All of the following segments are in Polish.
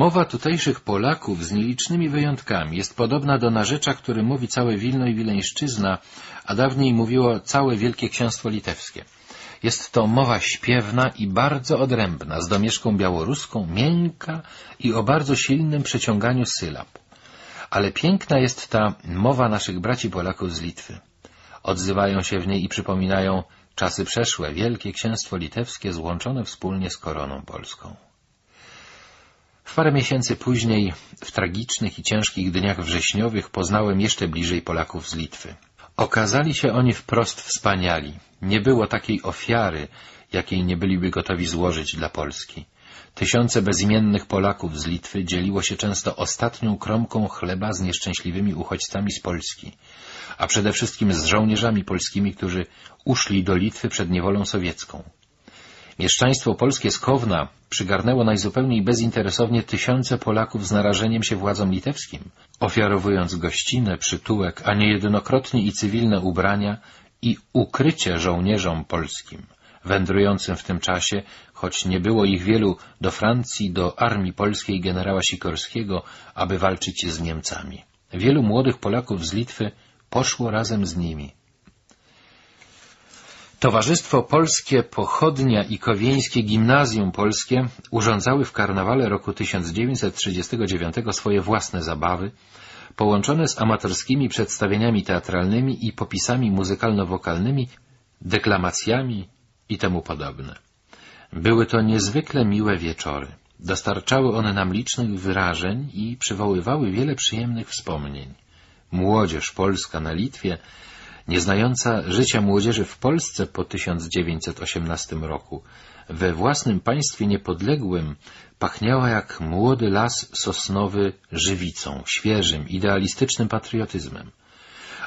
Mowa tutejszych Polaków z nielicznymi wyjątkami jest podobna do narzecza, który mówi całe Wilno i Wileńszczyzna, a dawniej mówiło całe Wielkie Księstwo Litewskie. Jest to mowa śpiewna i bardzo odrębna, z domieszką białoruską, miękka i o bardzo silnym przeciąganiu sylab. Ale piękna jest ta mowa naszych braci Polaków z Litwy. Odzywają się w niej i przypominają czasy przeszłe, Wielkie Księstwo Litewskie złączone wspólnie z koroną polską. Parę miesięcy później, w tragicznych i ciężkich dniach wrześniowych, poznałem jeszcze bliżej Polaków z Litwy. Okazali się oni wprost wspaniali. Nie było takiej ofiary, jakiej nie byliby gotowi złożyć dla Polski. Tysiące bezimiennych Polaków z Litwy dzieliło się często ostatnią kromką chleba z nieszczęśliwymi uchodźcami z Polski, a przede wszystkim z żołnierzami polskimi, którzy uszli do Litwy przed niewolą sowiecką. Mieszczaństwo polskie z Kowna przygarnęło najzupełniej bezinteresownie tysiące Polaków z narażeniem się władzom litewskim, ofiarowując gościnę, przytułek, a niejednokrotnie i cywilne ubrania i ukrycie żołnierzom polskim, wędrującym w tym czasie, choć nie było ich wielu, do Francji, do armii polskiej generała Sikorskiego, aby walczyć z Niemcami. Wielu młodych Polaków z Litwy poszło razem z nimi. Towarzystwo Polskie Pochodnia i Kowieńskie Gimnazjum Polskie urządzały w karnawale roku 1939 swoje własne zabawy, połączone z amatorskimi przedstawieniami teatralnymi i popisami muzykalno-wokalnymi, deklamacjami i temu podobne. Były to niezwykle miłe wieczory. Dostarczały one nam licznych wyrażeń i przywoływały wiele przyjemnych wspomnień. Młodzież polska na Litwie nieznająca życia młodzieży w Polsce po 1918 roku, we własnym państwie niepodległym pachniała jak młody las sosnowy żywicą, świeżym, idealistycznym patriotyzmem.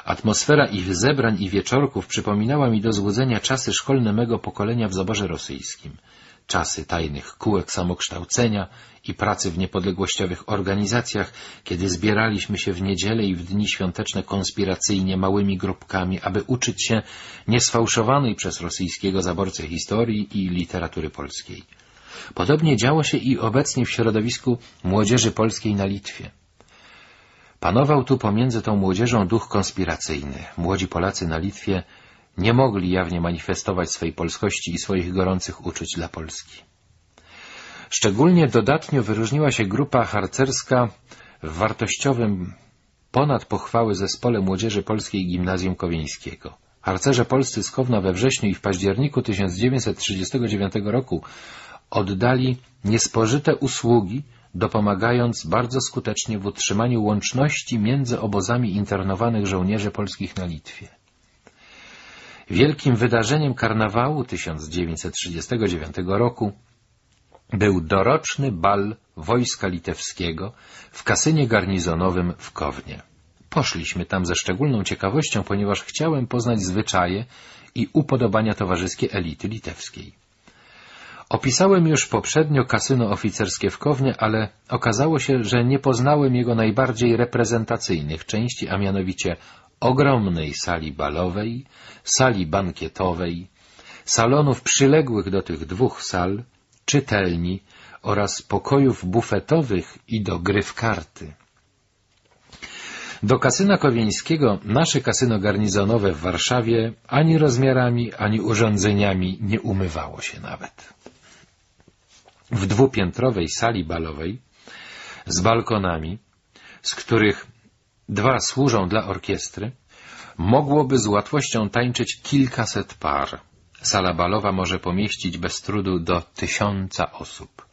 Atmosfera ich zebrań i wieczorków przypominała mi do złudzenia czasy szkolne mego pokolenia w zaborze rosyjskim — czasy tajnych kółek samokształcenia i pracy w niepodległościowych organizacjach, kiedy zbieraliśmy się w niedzielę i w dni świąteczne konspiracyjnie małymi grupkami, aby uczyć się niesfałszowanej przez rosyjskiego zaborcę historii i literatury polskiej. Podobnie działo się i obecnie w środowisku młodzieży polskiej na Litwie. Panował tu pomiędzy tą młodzieżą duch konspiracyjny. Młodzi Polacy na Litwie nie mogli jawnie manifestować swej polskości i swoich gorących uczuć dla Polski. Szczególnie dodatnio wyróżniła się grupa harcerska w wartościowym ponad pochwały zespole młodzieży polskiej Gimnazjum Kowieńskiego. Harcerze polscy z Kowna we wrześniu i w październiku 1939 roku oddali niespożyte usługi, dopomagając bardzo skutecznie w utrzymaniu łączności między obozami internowanych żołnierzy polskich na Litwie. Wielkim wydarzeniem karnawału 1939 roku był doroczny bal Wojska Litewskiego w kasynie garnizonowym w Kownie. Poszliśmy tam ze szczególną ciekawością, ponieważ chciałem poznać zwyczaje i upodobania towarzyskie elity litewskiej. Opisałem już poprzednio kasyno oficerskie w Kownie, ale okazało się, że nie poznałem jego najbardziej reprezentacyjnych części, a mianowicie ogromnej sali balowej, sali bankietowej, salonów przyległych do tych dwóch sal, czytelni oraz pokojów bufetowych i do gry w karty. Do kasyna Kowieńskiego nasze kasyno garnizonowe w Warszawie ani rozmiarami, ani urządzeniami nie umywało się nawet. W dwupiętrowej sali balowej z balkonami, z których dwa służą dla orkiestry, mogłoby z łatwością tańczyć kilkaset par. Sala balowa może pomieścić bez trudu do tysiąca osób.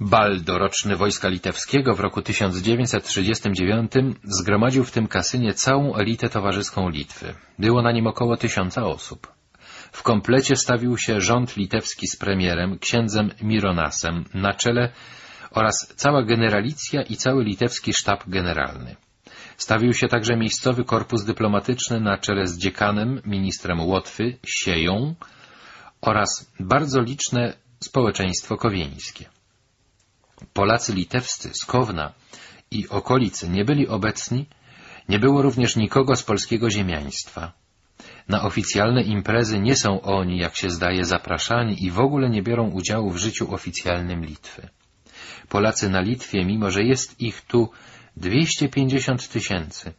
Bal doroczny Wojska Litewskiego w roku 1939 zgromadził w tym kasynie całą elitę towarzyską Litwy. Było na nim około tysiąca osób. W komplecie stawił się rząd litewski z premierem, księdzem Mironasem, na czele oraz cała generalicja i cały litewski sztab generalny. Stawił się także miejscowy korpus dyplomatyczny na czele z dziekanem, ministrem Łotwy, Sieją oraz bardzo liczne społeczeństwo kowieńskie. Polacy litewscy z Kowna i okolicy nie byli obecni, nie było również nikogo z polskiego ziemiaństwa. Na oficjalne imprezy nie są oni, jak się zdaje, zapraszani i w ogóle nie biorą udziału w życiu oficjalnym Litwy. Polacy na Litwie, mimo że jest ich tu 250 tysięcy,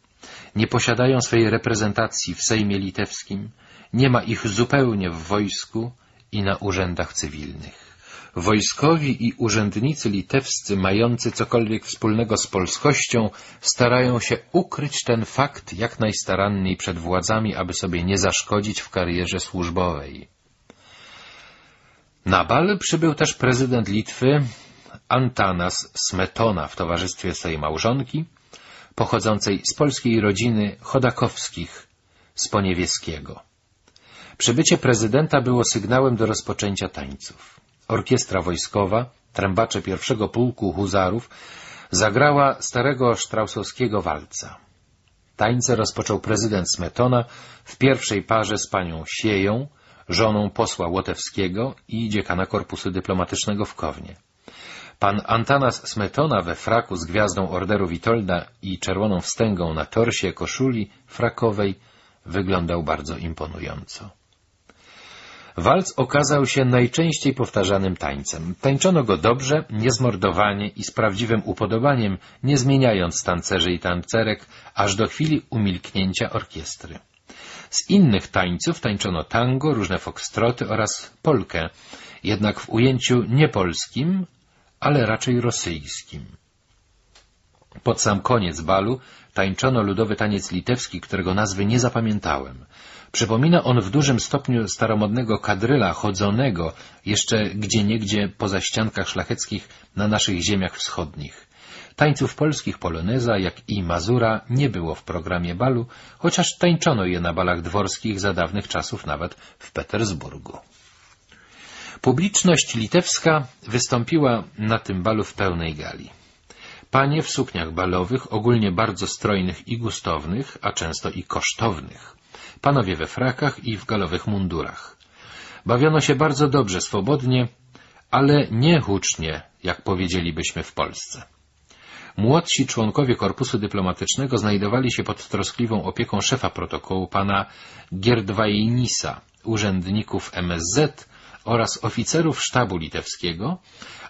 nie posiadają swojej reprezentacji w Sejmie Litewskim, nie ma ich zupełnie w wojsku i na urzędach cywilnych. Wojskowi i urzędnicy litewscy mający cokolwiek wspólnego z polskością starają się ukryć ten fakt jak najstaranniej przed władzami, aby sobie nie zaszkodzić w karierze służbowej. Na bal przybył też prezydent Litwy Antanas Smetona w towarzystwie swojej małżonki, pochodzącej z polskiej rodziny Chodakowskich z Poniewieskiego. Przybycie prezydenta było sygnałem do rozpoczęcia tańców. Orkiestra wojskowa, trębacze pierwszego pułku huzarów, zagrała starego sztrausowskiego walca. Tańce rozpoczął prezydent Smetona w pierwszej parze z panią Sieją, żoną posła Łotewskiego i dziekana Korpusu Dyplomatycznego w Kownie. Pan Antanas Smetona we fraku z gwiazdą Orderu Witolda i czerwoną wstęgą na torsie koszuli frakowej wyglądał bardzo imponująco. Walc okazał się najczęściej powtarzanym tańcem. Tańczono go dobrze, niezmordowanie i z prawdziwym upodobaniem, nie zmieniając tancerzy i tancerek, aż do chwili umilknięcia orkiestry. Z innych tańców tańczono tango, różne foxtroty oraz polkę, jednak w ujęciu nie polskim, ale raczej rosyjskim. Pod sam koniec balu tańczono ludowy taniec litewski, którego nazwy nie zapamiętałem. Przypomina on w dużym stopniu staromodnego kadryla chodzonego, jeszcze gdzieniegdzie poza ściankach szlacheckich na naszych ziemiach wschodnich. Tańców polskich poloneza, jak i mazura, nie było w programie balu, chociaż tańczono je na balach dworskich za dawnych czasów nawet w Petersburgu. Publiczność litewska wystąpiła na tym balu w pełnej gali. Panie w sukniach balowych, ogólnie bardzo strojnych i gustownych, a często i kosztownych. Panowie we frakach i w galowych mundurach. Bawiono się bardzo dobrze, swobodnie, ale nie hucznie, jak powiedzielibyśmy w Polsce. Młodsi członkowie korpusu dyplomatycznego znajdowali się pod troskliwą opieką szefa protokołu pana Gierdwajnisa, urzędników MSZ oraz oficerów sztabu litewskiego,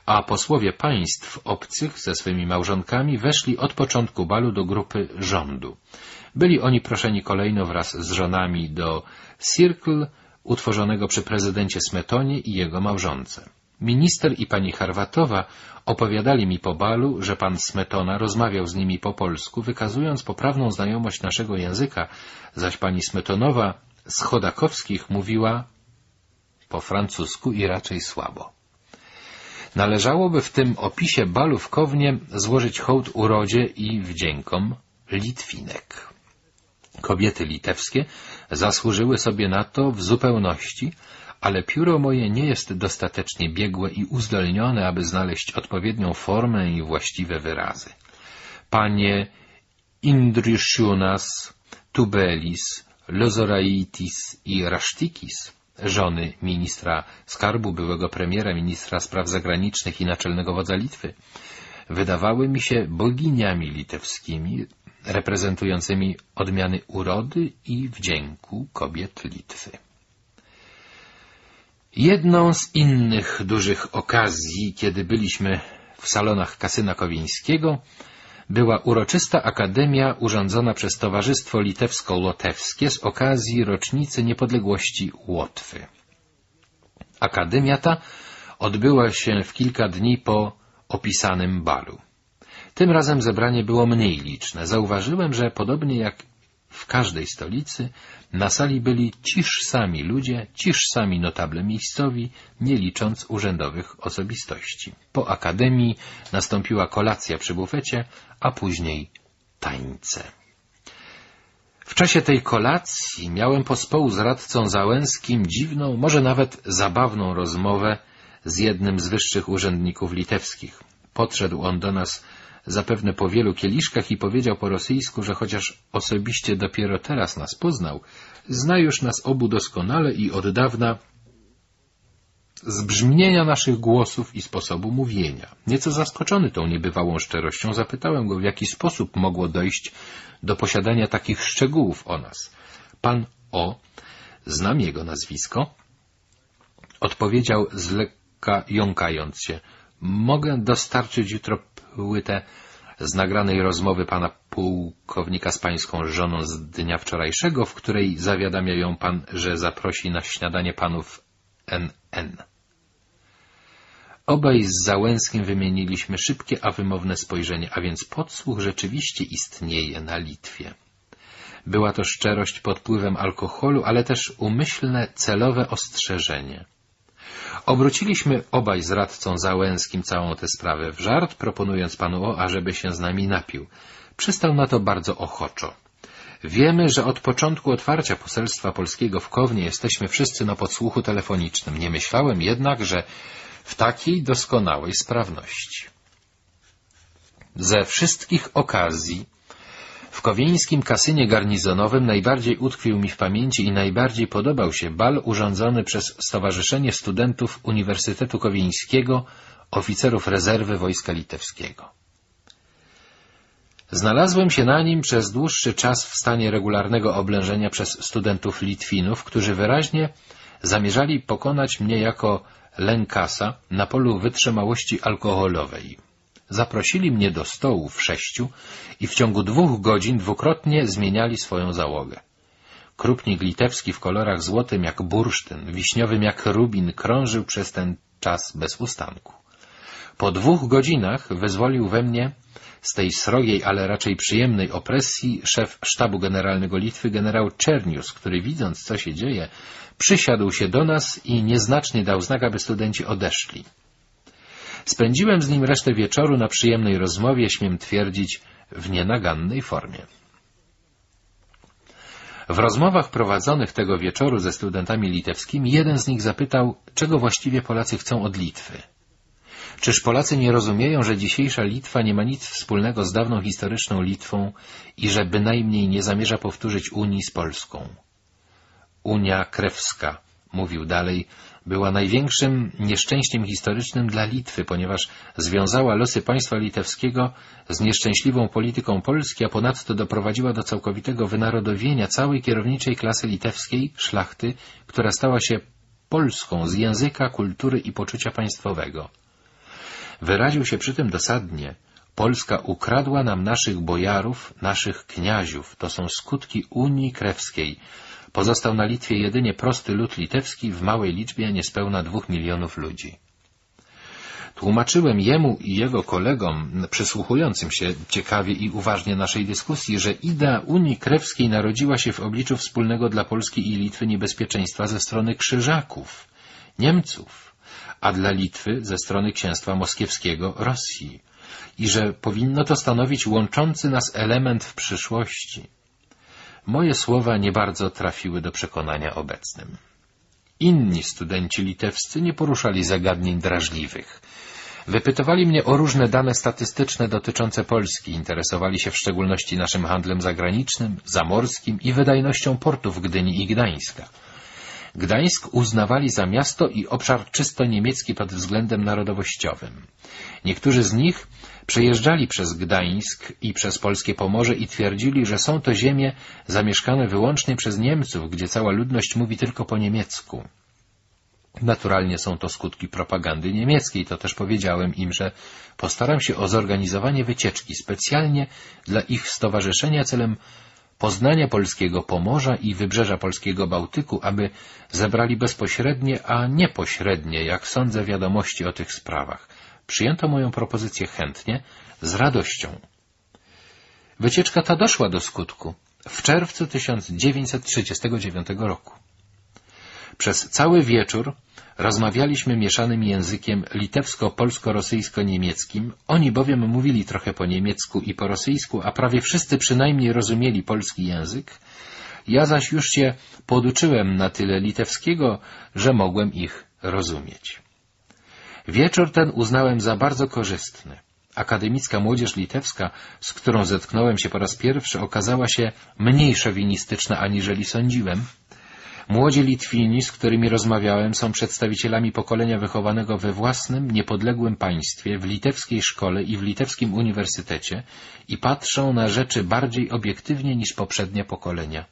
a posłowie państw obcych ze swymi małżonkami weszli od początku balu do grupy rządu. Byli oni proszeni kolejno wraz z żonami do Circle, utworzonego przy prezydencie Smetonie i jego małżonce. Minister i pani Harwatowa opowiadali mi po balu, że pan Smetona rozmawiał z nimi po polsku, wykazując poprawną znajomość naszego języka, zaś pani Smetonowa z Chodakowskich mówiła po francusku i raczej słabo. Należałoby w tym opisie balu w Kownie złożyć hołd urodzie i wdziękom Litwinek. Kobiety litewskie zasłużyły sobie na to w zupełności, ale pióro moje nie jest dostatecznie biegłe i uzdolnione, aby znaleźć odpowiednią formę i właściwe wyrazy. Panie Indryshunas, Tubelis, Lozoraitis i Rasztikis żony ministra skarbu, byłego premiera, ministra spraw zagranicznych i naczelnego wodza Litwy, wydawały mi się boginiami litewskimi, reprezentującymi odmiany urody i wdzięku kobiet Litwy. Jedną z innych dużych okazji, kiedy byliśmy w salonach kasyna Kowińskiego, była uroczysta akademia urządzona przez Towarzystwo Litewsko-Łotewskie z okazji rocznicy niepodległości Łotwy. Akademia ta odbyła się w kilka dni po opisanym balu. Tym razem zebranie było mniej liczne. Zauważyłem, że podobnie jak w każdej stolicy na sali byli ciż sami ludzie, ciż sami notable miejscowi, nie licząc urzędowych osobistości. Po akademii nastąpiła kolacja przy bufecie, a później tańce. W czasie tej kolacji miałem pospołu z radcą Załęskim dziwną, może nawet zabawną rozmowę z jednym z wyższych urzędników litewskich. Podszedł on do nas zapewne po wielu kieliszkach i powiedział po rosyjsku, że chociaż osobiście dopiero teraz nas poznał, zna już nas obu doskonale i od dawna z brzmienia naszych głosów i sposobu mówienia. Nieco zaskoczony tą niebywałą szczerością, zapytałem go, w jaki sposób mogło dojść do posiadania takich szczegółów o nas. Pan O, znam jego nazwisko, odpowiedział z lekka jąkając się. Mogę dostarczyć jutro płytę z nagranej rozmowy pana pułkownika z pańską żoną z dnia wczorajszego, w której zawiadamia ją pan, że zaprosi na śniadanie panów NN. Obaj z Załęskim wymieniliśmy szybkie, a wymowne spojrzenie, a więc podsłuch rzeczywiście istnieje na Litwie. Była to szczerość pod wpływem alkoholu, ale też umyślne, celowe ostrzeżenie. Obróciliśmy obaj z radcą Załęskim całą tę sprawę w żart, proponując panu O, ażeby się z nami napił. Przystał na to bardzo ochoczo. Wiemy, że od początku otwarcia poselstwa polskiego w Kownie jesteśmy wszyscy na podsłuchu telefonicznym. Nie myślałem jednak, że w takiej doskonałej sprawności. Ze wszystkich okazji w kowieńskim kasynie garnizonowym najbardziej utkwił mi w pamięci i najbardziej podobał się bal urządzony przez Stowarzyszenie Studentów Uniwersytetu Kowieńskiego oficerów rezerwy Wojska Litewskiego. Znalazłem się na nim przez dłuższy czas w stanie regularnego oblężenia przez studentów Litwinów, którzy wyraźnie zamierzali pokonać mnie jako lękasa na polu wytrzymałości alkoholowej. Zaprosili mnie do stołu w sześciu i w ciągu dwóch godzin dwukrotnie zmieniali swoją załogę. Krupnik litewski w kolorach złotym jak bursztyn, wiśniowym jak rubin krążył przez ten czas bez ustanku. Po dwóch godzinach wyzwolił we mnie z tej srogiej, ale raczej przyjemnej opresji szef sztabu generalnego Litwy generał Czernius, który widząc, co się dzieje, przysiadł się do nas i nieznacznie dał znak, aby studenci odeszli. Spędziłem z nim resztę wieczoru na przyjemnej rozmowie, śmiem twierdzić, w nienagannej formie. W rozmowach prowadzonych tego wieczoru ze studentami litewskimi jeden z nich zapytał, czego właściwie Polacy chcą od Litwy. Czyż Polacy nie rozumieją, że dzisiejsza Litwa nie ma nic wspólnego z dawną historyczną Litwą i że bynajmniej nie zamierza powtórzyć Unii z Polską? Unia Krewska, mówił dalej, była największym nieszczęściem historycznym dla Litwy, ponieważ związała losy państwa litewskiego z nieszczęśliwą polityką Polski, a ponadto doprowadziła do całkowitego wynarodowienia całej kierowniczej klasy litewskiej, szlachty, która stała się Polską z języka, kultury i poczucia państwowego. Wyraził się przy tym dosadnie. Polska ukradła nam naszych bojarów, naszych kniaziów. To są skutki Unii Krewskiej. Pozostał na Litwie jedynie prosty lud litewski w małej liczbie niespełna dwóch milionów ludzi. Tłumaczyłem jemu i jego kolegom, przysłuchującym się ciekawie i uważnie naszej dyskusji, że idea Unii Krewskiej narodziła się w obliczu wspólnego dla Polski i Litwy niebezpieczeństwa ze strony Krzyżaków, Niemców, a dla Litwy ze strony księstwa moskiewskiego Rosji i że powinno to stanowić łączący nas element w przyszłości. Moje słowa nie bardzo trafiły do przekonania obecnym. Inni studenci litewscy nie poruszali zagadnień drażliwych. Wypytowali mnie o różne dane statystyczne dotyczące Polski, interesowali się w szczególności naszym handlem zagranicznym, zamorskim i wydajnością portów Gdyni i Gdańska. Gdańsk uznawali za miasto i obszar czysto niemiecki pod względem narodowościowym. Niektórzy z nich przejeżdżali przez Gdańsk i przez polskie Pomorze i twierdzili, że są to ziemie zamieszkane wyłącznie przez Niemców, gdzie cała ludność mówi tylko po niemiecku. Naturalnie są to skutki propagandy niemieckiej, to też powiedziałem im, że postaram się o zorganizowanie wycieczki specjalnie dla ich stowarzyszenia celem poznania polskiego Pomorza i wybrzeża polskiego Bałtyku, aby zebrali bezpośrednie, a niepośrednie, jak sądzę, wiadomości o tych sprawach. Przyjęto moją propozycję chętnie, z radością. Wycieczka ta doszła do skutku w czerwcu 1939 roku. Przez cały wieczór rozmawialiśmy mieszanym językiem litewsko-polsko-rosyjsko-niemieckim, oni bowiem mówili trochę po niemiecku i po rosyjsku, a prawie wszyscy przynajmniej rozumieli polski język, ja zaś już się poduczyłem na tyle litewskiego, że mogłem ich rozumieć. Wieczór ten uznałem za bardzo korzystny. Akademicka młodzież litewska, z którą zetknąłem się po raz pierwszy, okazała się mniej szowinistyczna, aniżeli sądziłem. Młodzi Litwini, z którymi rozmawiałem, są przedstawicielami pokolenia wychowanego we własnym, niepodległym państwie, w litewskiej szkole i w litewskim uniwersytecie i patrzą na rzeczy bardziej obiektywnie niż poprzednie pokolenia.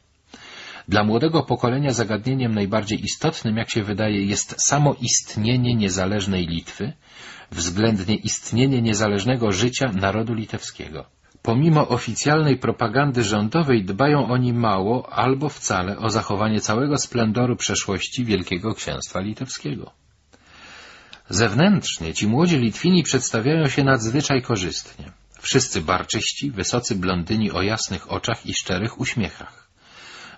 Dla młodego pokolenia zagadnieniem najbardziej istotnym, jak się wydaje, jest samo istnienie niezależnej Litwy, względnie istnienie niezależnego życia narodu litewskiego. Pomimo oficjalnej propagandy rządowej dbają oni mało albo wcale o zachowanie całego splendoru przeszłości Wielkiego Księstwa Litewskiego. Zewnętrznie ci młodzi Litwini przedstawiają się nadzwyczaj korzystnie. Wszyscy barczyści, wysocy blondyni o jasnych oczach i szczerych uśmiechach.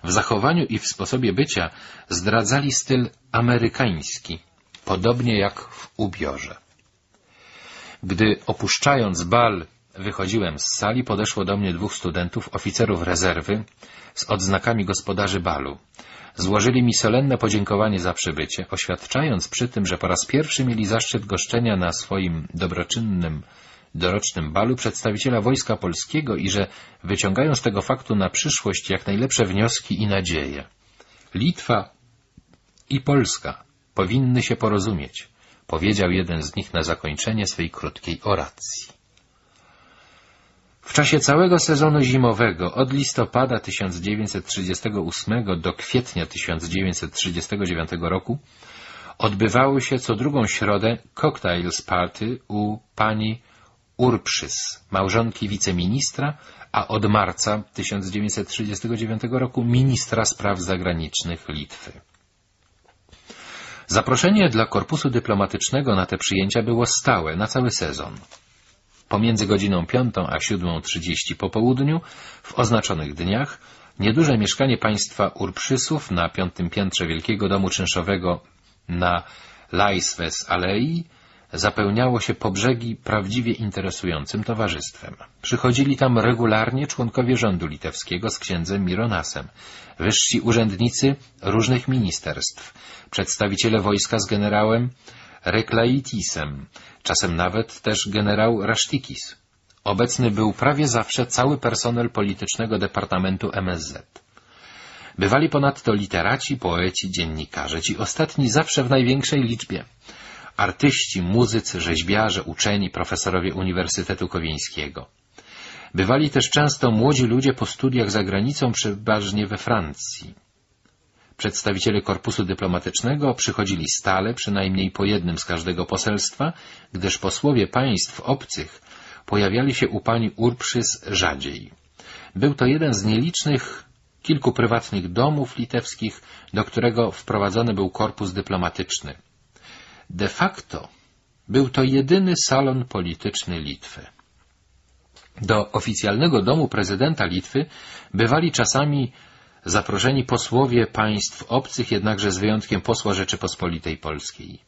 W zachowaniu i w sposobie bycia zdradzali styl amerykański, podobnie jak w ubiorze. Gdy opuszczając bal wychodziłem z sali, podeszło do mnie dwóch studentów, oficerów rezerwy, z odznakami gospodarzy balu. Złożyli mi solenne podziękowanie za przybycie, oświadczając przy tym, że po raz pierwszy mieli zaszczyt goszczenia na swoim dobroczynnym dorocznym balu przedstawiciela Wojska Polskiego i że wyciągają z tego faktu na przyszłość jak najlepsze wnioski i nadzieje. Litwa i Polska powinny się porozumieć, powiedział jeden z nich na zakończenie swej krótkiej oracji. W czasie całego sezonu zimowego, od listopada 1938 do kwietnia 1939 roku, odbywały się co drugą środę cocktails party u pani Urprzys, małżonki wiceministra, a od marca 1939 roku ministra spraw zagranicznych Litwy. Zaproszenie dla korpusu dyplomatycznego na te przyjęcia było stałe na cały sezon. Pomiędzy godziną 5 a 7.30 po południu, w oznaczonych dniach, nieduże mieszkanie państwa Urprzysów na piątym piętrze Wielkiego Domu Czynszowego na Laisves Alei zapełniało się po brzegi prawdziwie interesującym towarzystwem. Przychodzili tam regularnie członkowie rządu litewskiego z księdzem Mironasem, wyżsi urzędnicy różnych ministerstw, przedstawiciele wojska z generałem Reklaitisem, czasem nawet też generał Rasztikis. Obecny był prawie zawsze cały personel politycznego Departamentu MSZ. Bywali ponadto literaci, poeci, dziennikarze, ci ostatni zawsze w największej liczbie. Artyści, muzycy, rzeźbiarze, uczeni, profesorowie Uniwersytetu Kowieńskiego. Bywali też często młodzi ludzie po studiach za granicą, przeważnie we Francji. Przedstawiciele korpusu dyplomatycznego przychodzili stale, przynajmniej po jednym z każdego poselstwa, gdyż posłowie państw obcych pojawiali się u pani Urprzys rzadziej. Był to jeden z nielicznych kilku prywatnych domów litewskich, do którego wprowadzony był korpus dyplomatyczny. De facto był to jedyny salon polityczny Litwy. Do oficjalnego domu prezydenta Litwy bywali czasami zaproszeni posłowie państw obcych, jednakże z wyjątkiem posła Rzeczypospolitej Polskiej.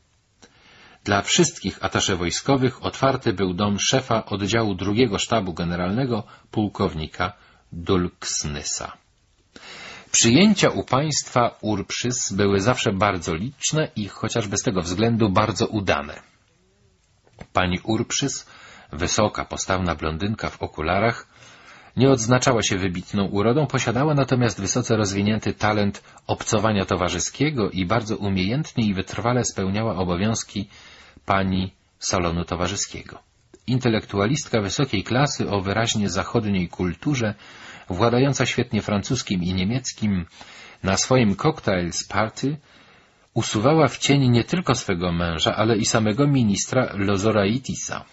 Dla wszystkich atasze wojskowych otwarty był dom szefa oddziału drugiego sztabu generalnego, pułkownika Dulksnysa. Przyjęcia u państwa Urprzys były zawsze bardzo liczne i chociażby z tego względu bardzo udane. Pani Urprzys, wysoka, postawna blondynka w okularach, nie odznaczała się wybitną urodą, posiadała natomiast wysoce rozwinięty talent obcowania towarzyskiego i bardzo umiejętnie i wytrwale spełniała obowiązki pani salonu towarzyskiego. Intelektualistka wysokiej klasy o wyraźnie zachodniej kulturze, władająca świetnie francuskim i niemieckim, na swoim cocktails party usuwała w cień nie tylko swego męża, ale i samego ministra Lozoraitisa.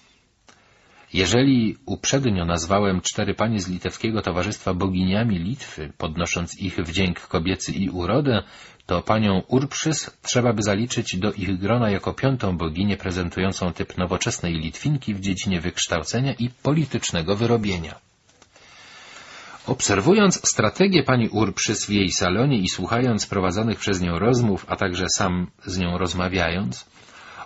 Jeżeli uprzednio nazwałem cztery panie z litewskiego towarzystwa boginiami Litwy, podnosząc ich wdzięk kobiecy i urodę, to panią Urprzys trzeba by zaliczyć do ich grona jako piątą boginię prezentującą typ nowoczesnej Litwinki w dziedzinie wykształcenia i politycznego wyrobienia. Obserwując strategię pani Urprzys w jej salonie i słuchając prowadzonych przez nią rozmów, a także sam z nią rozmawiając,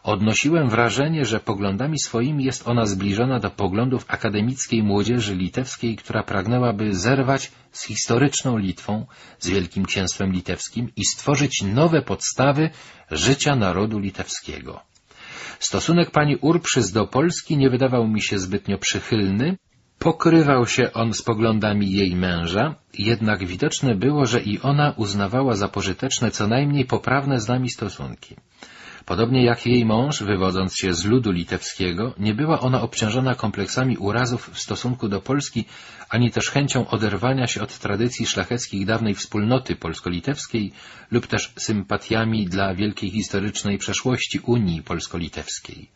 odnosiłem wrażenie, że poglądami swoimi jest ona zbliżona do poglądów akademickiej młodzieży litewskiej, która pragnęłaby zerwać z historyczną Litwą, z Wielkim Księstwem Litewskim i stworzyć nowe podstawy życia narodu litewskiego. Stosunek pani Urprzys do Polski nie wydawał mi się zbytnio przychylny, Pokrywał się on z poglądami jej męża, jednak widoczne było, że i ona uznawała za pożyteczne co najmniej poprawne z nami stosunki. Podobnie jak jej mąż, wywodząc się z ludu litewskiego, nie była ona obciążona kompleksami urazów w stosunku do Polski, ani też chęcią oderwania się od tradycji szlacheckich dawnej wspólnoty polsko-litewskiej lub też sympatiami dla wielkiej historycznej przeszłości Unii polsko-litewskiej.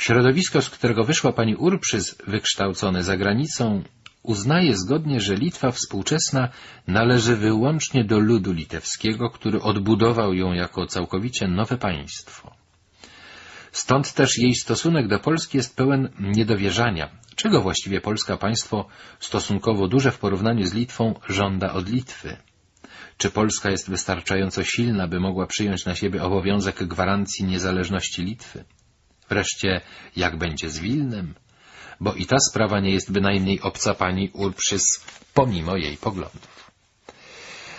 Środowisko, z którego wyszła pani Urprzys, wykształcone za granicą, uznaje zgodnie, że Litwa współczesna należy wyłącznie do ludu litewskiego, który odbudował ją jako całkowicie nowe państwo. Stąd też jej stosunek do Polski jest pełen niedowierzania. Czego właściwie polska państwo, stosunkowo duże w porównaniu z Litwą, żąda od Litwy? Czy Polska jest wystarczająco silna, by mogła przyjąć na siebie obowiązek gwarancji niezależności Litwy? Wreszcie, jak będzie z Wilnem? bo i ta sprawa nie jest bynajmniej obca pani Urprzys, pomimo jej poglądów.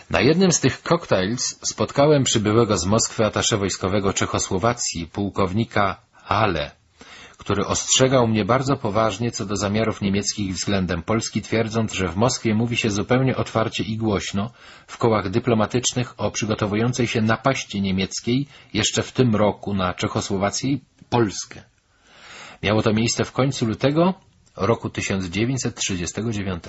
Na jednym z tych koktajls spotkałem przybyłego z Moskwy atasze wojskowego Czechosłowacji, pułkownika Halle, który ostrzegał mnie bardzo poważnie co do zamiarów niemieckich względem Polski, twierdząc, że w Moskwie mówi się zupełnie otwarcie i głośno w kołach dyplomatycznych o przygotowującej się napaści niemieckiej jeszcze w tym roku na Czechosłowację i Polskę. Miało to miejsce w końcu lutego roku 1939.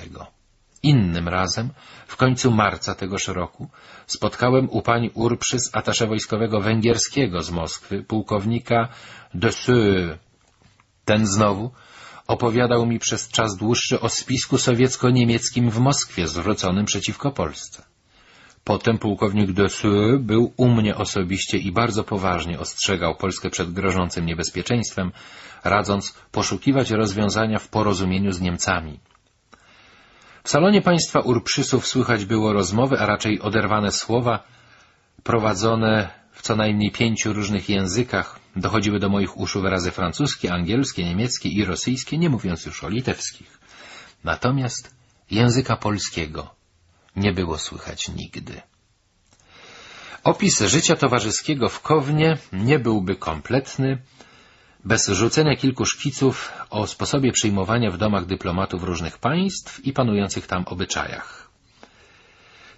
Innym razem, w końcu marca tegoż roku, spotkałem u pani Urprzys atasze wojskowego węgierskiego z Moskwy, pułkownika de. Ten znowu opowiadał mi przez czas dłuższy o spisku sowiecko-niemieckim w Moskwie zwróconym przeciwko Polsce. Potem pułkownik de Seu był u mnie osobiście i bardzo poważnie ostrzegał Polskę przed grożącym niebezpieczeństwem, radząc poszukiwać rozwiązania w porozumieniu z Niemcami. W salonie państwa Urprzysów słychać było rozmowy, a raczej oderwane słowa, prowadzone w co najmniej pięciu różnych językach. Dochodziły do moich uszu wyrazy francuskie, angielskie, niemieckie i rosyjskie, nie mówiąc już o litewskich. Natomiast języka polskiego nie było słychać nigdy. Opis życia towarzyskiego w Kownie nie byłby kompletny, bez rzucenia kilku szkiców o sposobie przyjmowania w domach dyplomatów różnych państw i panujących tam obyczajach.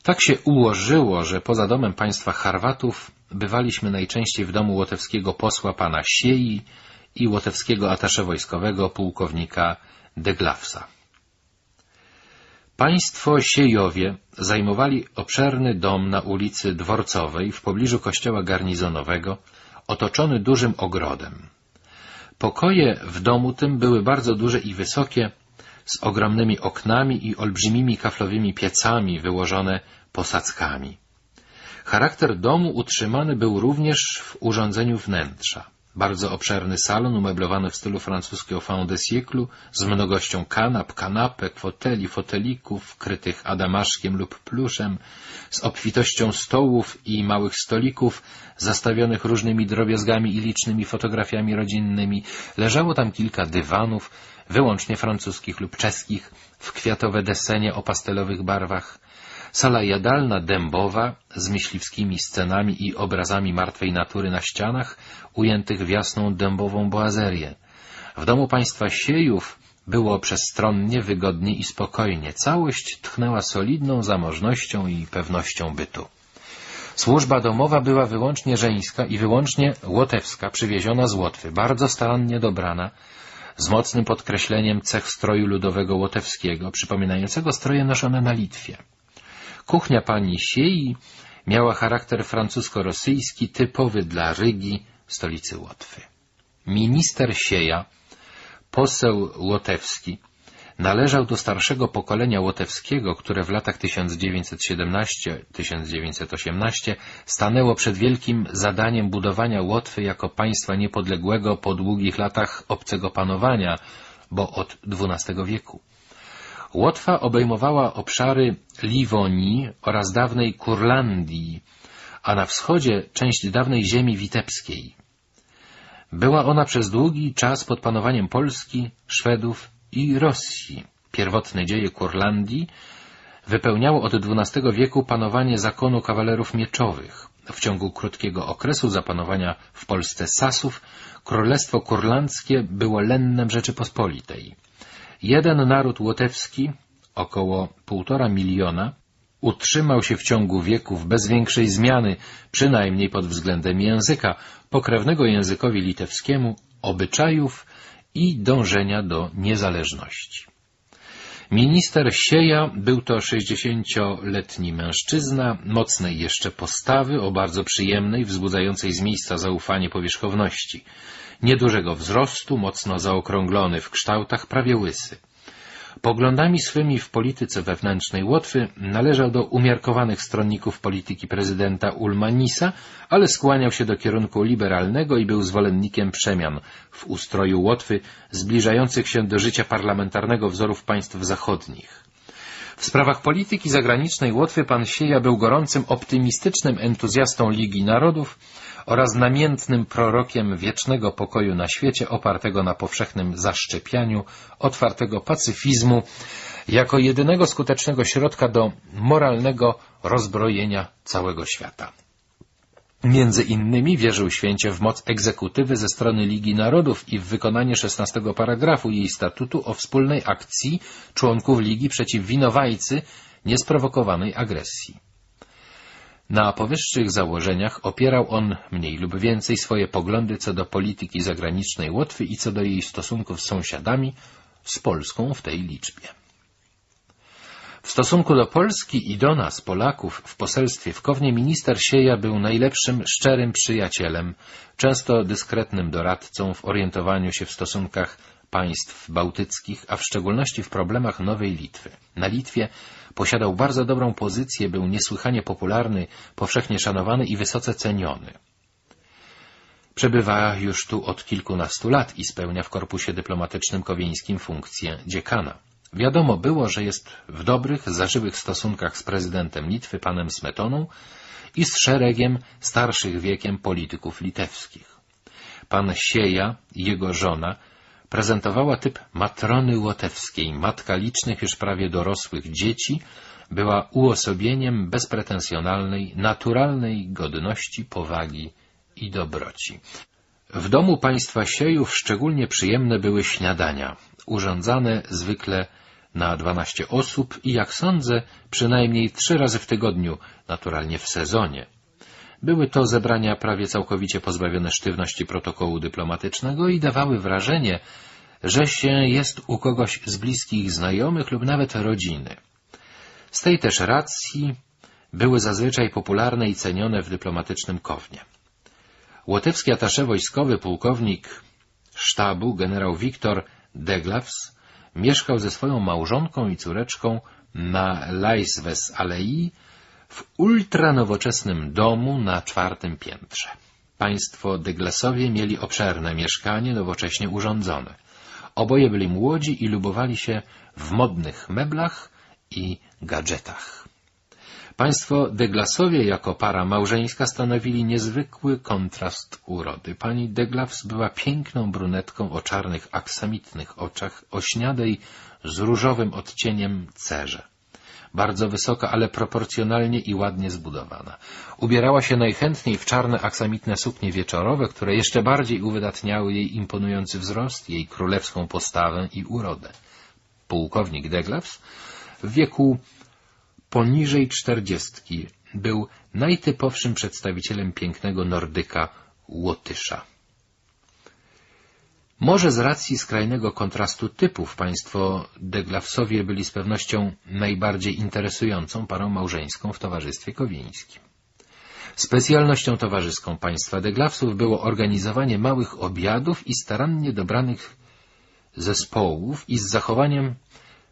Tak się ułożyło, że poza domem państwa Harwatów bywaliśmy najczęściej w domu łotewskiego posła pana Siei i łotewskiego atasze wojskowego pułkownika de Glafsa. Państwo Siejowie zajmowali obszerny dom na ulicy Dworcowej w pobliżu kościoła garnizonowego, otoczony dużym ogrodem. Pokoje w domu tym były bardzo duże i wysokie, z ogromnymi oknami i olbrzymimi kaflowymi piecami wyłożone posadzkami. Charakter domu utrzymany był również w urządzeniu wnętrza. Bardzo obszerny salon umeblowany w stylu francuskiego fin de siècle z mnogością kanap, kanapek, foteli, fotelików krytych adamaszkiem lub pluszem, z obfitością stołów i małych stolików zastawionych różnymi drobiazgami i licznymi fotografiami rodzinnymi. Leżało tam kilka dywanów, wyłącznie francuskich lub czeskich, w kwiatowe desenie o pastelowych barwach. Sala jadalna dębowa, z myśliwskimi scenami i obrazami martwej natury na ścianach, ujętych w jasną dębową boazerię. W domu państwa siejów było przestronnie, wygodnie i spokojnie. Całość tchnęła solidną zamożnością i pewnością bytu. Służba domowa była wyłącznie żeńska i wyłącznie łotewska, przywieziona z Łotwy, bardzo starannie dobrana, z mocnym podkreśleniem cech stroju ludowego łotewskiego, przypominającego stroje noszone na Litwie. Kuchnia pani Siei miała charakter francusko-rosyjski typowy dla Rygi, stolicy Łotwy. Minister Sieja, poseł łotewski, należał do starszego pokolenia łotewskiego, które w latach 1917-1918 stanęło przed wielkim zadaniem budowania Łotwy jako państwa niepodległego po długich latach obcego panowania, bo od XII wieku. Łotwa obejmowała obszary Liwonii oraz dawnej Kurlandii, a na wschodzie część dawnej ziemi witebskiej. Była ona przez długi czas pod panowaniem Polski, Szwedów i Rosji. Pierwotne dzieje Kurlandii wypełniało od XII wieku panowanie zakonu kawalerów mieczowych. W ciągu krótkiego okresu zapanowania w Polsce Sasów Królestwo Kurlandzkie było lennem Rzeczypospolitej. Jeden naród łotewski, około półtora miliona, utrzymał się w ciągu wieków bez większej zmiany, przynajmniej pod względem języka, pokrewnego językowi litewskiemu, obyczajów i dążenia do niezależności. Minister Sieja był to sześćdziesięcioletni mężczyzna, mocnej jeszcze postawy, o bardzo przyjemnej, wzbudzającej z miejsca zaufanie powierzchowności, niedużego wzrostu, mocno zaokrąglony w kształtach, prawie łysy. Poglądami swymi w polityce wewnętrznej Łotwy należał do umiarkowanych stronników polityki prezydenta Ulmanisa, ale skłaniał się do kierunku liberalnego i był zwolennikiem przemian w ustroju Łotwy zbliżających się do życia parlamentarnego wzorów państw zachodnich. W sprawach polityki zagranicznej Łotwy pan Sieja był gorącym, optymistycznym entuzjastą Ligi Narodów, oraz namiętnym prorokiem wiecznego pokoju na świecie opartego na powszechnym zaszczepianiu, otwartego pacyfizmu, jako jedynego skutecznego środka do moralnego rozbrojenia całego świata. Między innymi wierzył święcie w moc egzekutywy ze strony Ligi Narodów i w wykonanie szesnastego paragrafu jej statutu o wspólnej akcji członków Ligi przeciw winowajcy niesprowokowanej agresji. Na powyższych założeniach opierał on mniej lub więcej swoje poglądy co do polityki zagranicznej Łotwy i co do jej stosunków z sąsiadami, z Polską w tej liczbie. W stosunku do Polski i do nas, Polaków, w poselstwie w Kownie minister Sieja był najlepszym, szczerym przyjacielem, często dyskretnym doradcą w orientowaniu się w stosunkach państw bałtyckich, a w szczególności w problemach Nowej Litwy. Na Litwie posiadał bardzo dobrą pozycję, był niesłychanie popularny, powszechnie szanowany i wysoce ceniony. Przebywa już tu od kilkunastu lat i spełnia w korpusie dyplomatycznym kowieńskim funkcję dziekana. Wiadomo było, że jest w dobrych, zażyłych stosunkach z prezydentem Litwy, panem Smetoną i z szeregiem starszych wiekiem polityków litewskich. Pan Sieja i jego żona prezentowała typ matrony łotewskiej, matka licznych już prawie dorosłych dzieci, była uosobieniem bezpretensjonalnej, naturalnej godności, powagi i dobroci. W domu państwa siejów szczególnie przyjemne były śniadania, urządzane zwykle na dwanaście osób i, jak sądzę, przynajmniej trzy razy w tygodniu, naturalnie w sezonie. Były to zebrania prawie całkowicie pozbawione sztywności protokołu dyplomatycznego i dawały wrażenie, że się jest u kogoś z bliskich znajomych lub nawet rodziny. Z tej też racji były zazwyczaj popularne i cenione w dyplomatycznym kownie. Łotewski atasze wojskowy pułkownik sztabu generał Wiktor Deglavs mieszkał ze swoją małżonką i córeczką na Laisves Alei w ultranowoczesnym domu na czwartym piętrze. Państwo Deglasowie mieli obszerne mieszkanie, nowocześnie urządzone. Oboje byli młodzi i lubowali się w modnych meblach i gadżetach. Państwo Deglasowie jako para małżeńska stanowili niezwykły kontrast urody. Pani Deglavs była piękną brunetką o czarnych aksamitnych oczach, o śniadej z różowym odcieniem cerze bardzo wysoka, ale proporcjonalnie i ładnie zbudowana. Ubierała się najchętniej w czarne aksamitne suknie wieczorowe, które jeszcze bardziej uwydatniały jej imponujący wzrost, jej królewską postawę i urodę. Pułkownik Deglavs w wieku poniżej czterdziestki był najtypowszym przedstawicielem pięknego nordyka Łotysza. Może z racji skrajnego kontrastu typów państwo Deglawsowie byli z pewnością najbardziej interesującą parą małżeńską w towarzystwie kowieńskim. Specjalnością towarzyską państwa Deglawsów było organizowanie małych obiadów i starannie dobranych zespołów i z zachowaniem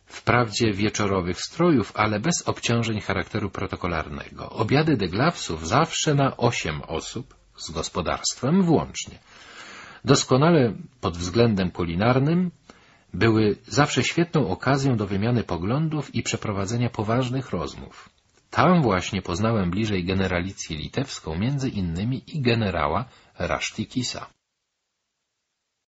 wprawdzie wieczorowych strojów, ale bez obciążeń charakteru protokolarnego. Obiady Deglawsów zawsze na osiem osób, z gospodarstwem włącznie – doskonale pod względem kulinarnym, były zawsze świetną okazją do wymiany poglądów i przeprowadzenia poważnych rozmów. Tam właśnie poznałem bliżej generalicję litewską, między innymi i generała Rasztikisa.